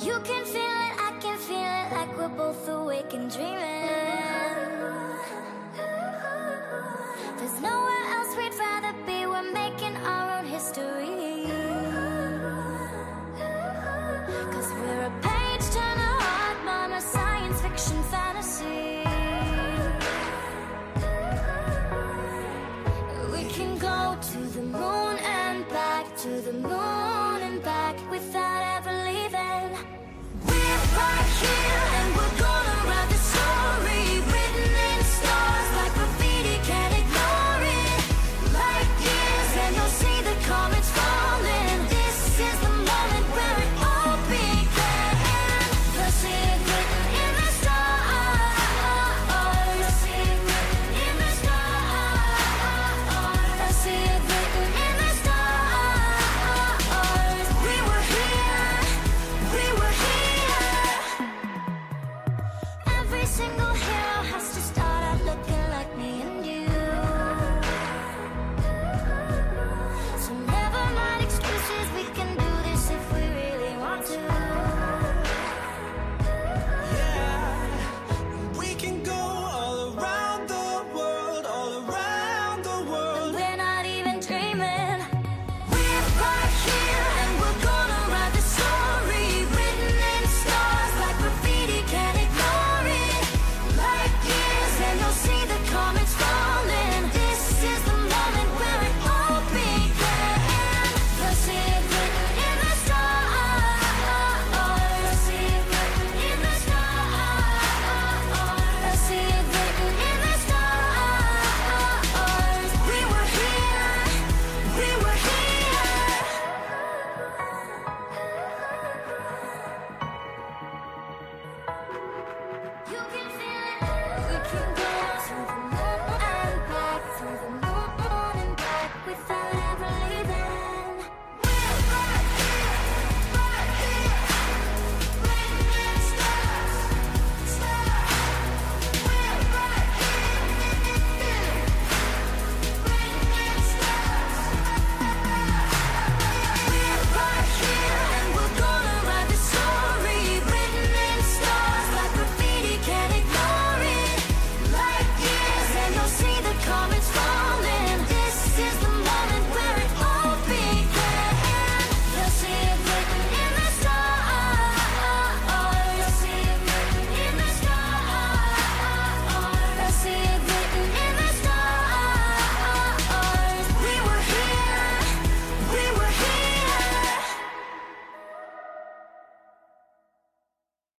You can feel it, I can feel it, like we're both awake and dreaming. There's nowhere else we'd rather be, we're making our own history. Cause we're a page turner, heart mama, science fiction fantasy. We can go to the moon and back to the moon every single hero has